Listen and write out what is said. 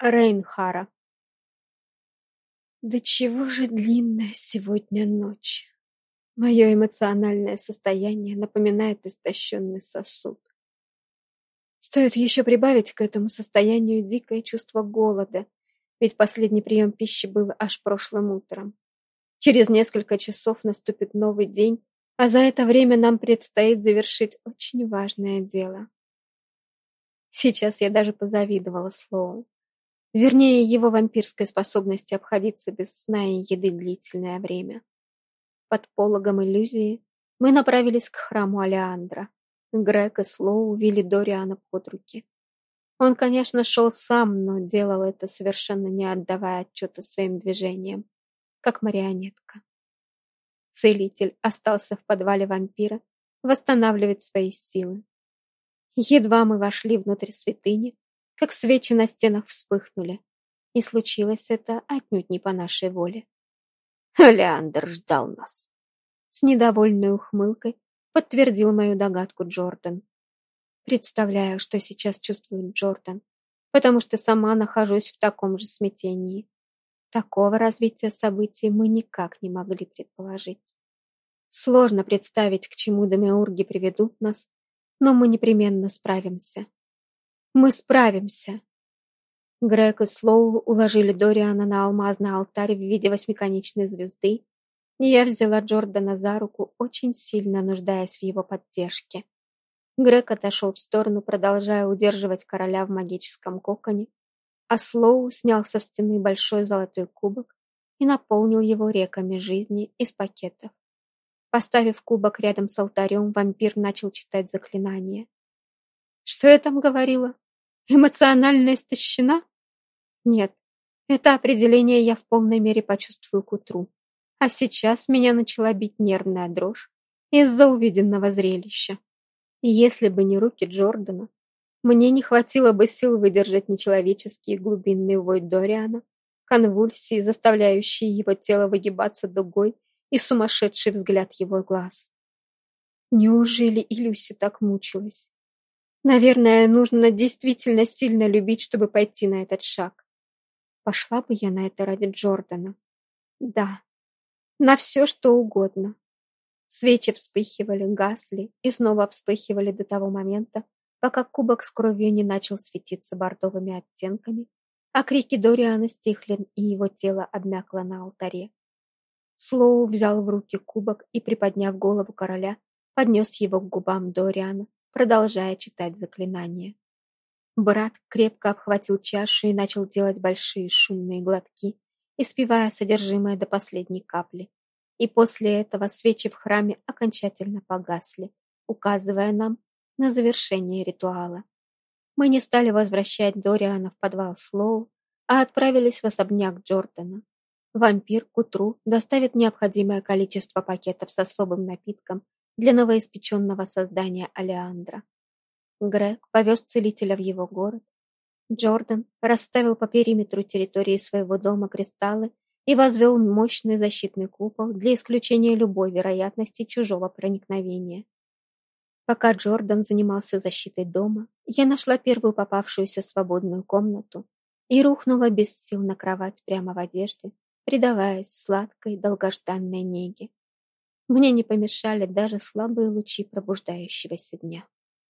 Рейнхара. Да чего же длинная сегодня ночь. Мое эмоциональное состояние напоминает истощенный сосуд. Стоит еще прибавить к этому состоянию дикое чувство голода, ведь последний прием пищи был аж прошлым утром. Через несколько часов наступит новый день, а за это время нам предстоит завершить очень важное дело. Сейчас я даже позавидовала Слоу. Вернее, его вампирской способности обходиться без сна и еды длительное время. Под пологом иллюзии мы направились к храму Алеандра. Грег и Слоу вели Дориана под руки. Он, конечно, шел сам, но делал это совершенно не отдавая отчета своим движениям, как марионетка. Целитель остался в подвале вампира восстанавливать свои силы. Едва мы вошли внутрь святыни, как свечи на стенах вспыхнули. И случилось это отнюдь не по нашей воле. Леандр ждал нас. С недовольной ухмылкой подтвердил мою догадку Джордан. Представляю, что сейчас чувствует Джордан, потому что сама нахожусь в таком же смятении. Такого развития событий мы никак не могли предположить. Сложно представить, к чему демиурги приведут нас, но мы непременно справимся. Мы справимся. Грег и Слоу уложили Дориана на алмазный алтарь в виде восьмиконечной звезды, и я взяла Джордана за руку, очень сильно нуждаясь в его поддержке. Грег отошел в сторону, продолжая удерживать короля в магическом коконе, а Слоу снял со стены большой золотой кубок и наполнил его реками жизни из пакетов. Поставив кубок рядом с алтарем, вампир начал читать заклинание. Что я там говорила? Эмоционально истощена? Нет, это определение я в полной мере почувствую к утру. А сейчас меня начала бить нервная дрожь из-за увиденного зрелища. И если бы не руки Джордана, мне не хватило бы сил выдержать нечеловеческий глубинный вой Дориана, конвульсии, заставляющие его тело выгибаться дугой и сумасшедший взгляд его глаз. Неужели Илюси так мучилась? Наверное, нужно действительно сильно любить, чтобы пойти на этот шаг. Пошла бы я на это ради Джордана. Да, на все, что угодно. Свечи вспыхивали, гасли и снова вспыхивали до того момента, пока кубок с кровью не начал светиться бордовыми оттенками, а крики Дориана стихли, и его тело обмякло на алтаре. Слоу взял в руки кубок и, приподняв голову короля, поднес его к губам Дориана, продолжая читать заклинание. Брат крепко обхватил чашу и начал делать большие шумные глотки, испивая содержимое до последней капли. И после этого свечи в храме окончательно погасли, указывая нам на завершение ритуала. Мы не стали возвращать Дориана в подвал Слоу, а отправились в особняк Джордана. Вампир к утру доставит необходимое количество пакетов с особым напитком для новоиспеченного создания Алеандра. Грег повез целителя в его город. Джордан расставил по периметру территории своего дома кристаллы и возвел мощный защитный купол для исключения любой вероятности чужого проникновения. Пока Джордан занимался защитой дома, я нашла первую попавшуюся свободную комнату и рухнула без сил на кровать прямо в одежде, предаваясь сладкой долгожданной неге. Мне не помешали даже слабые лучи пробуждающегося дня.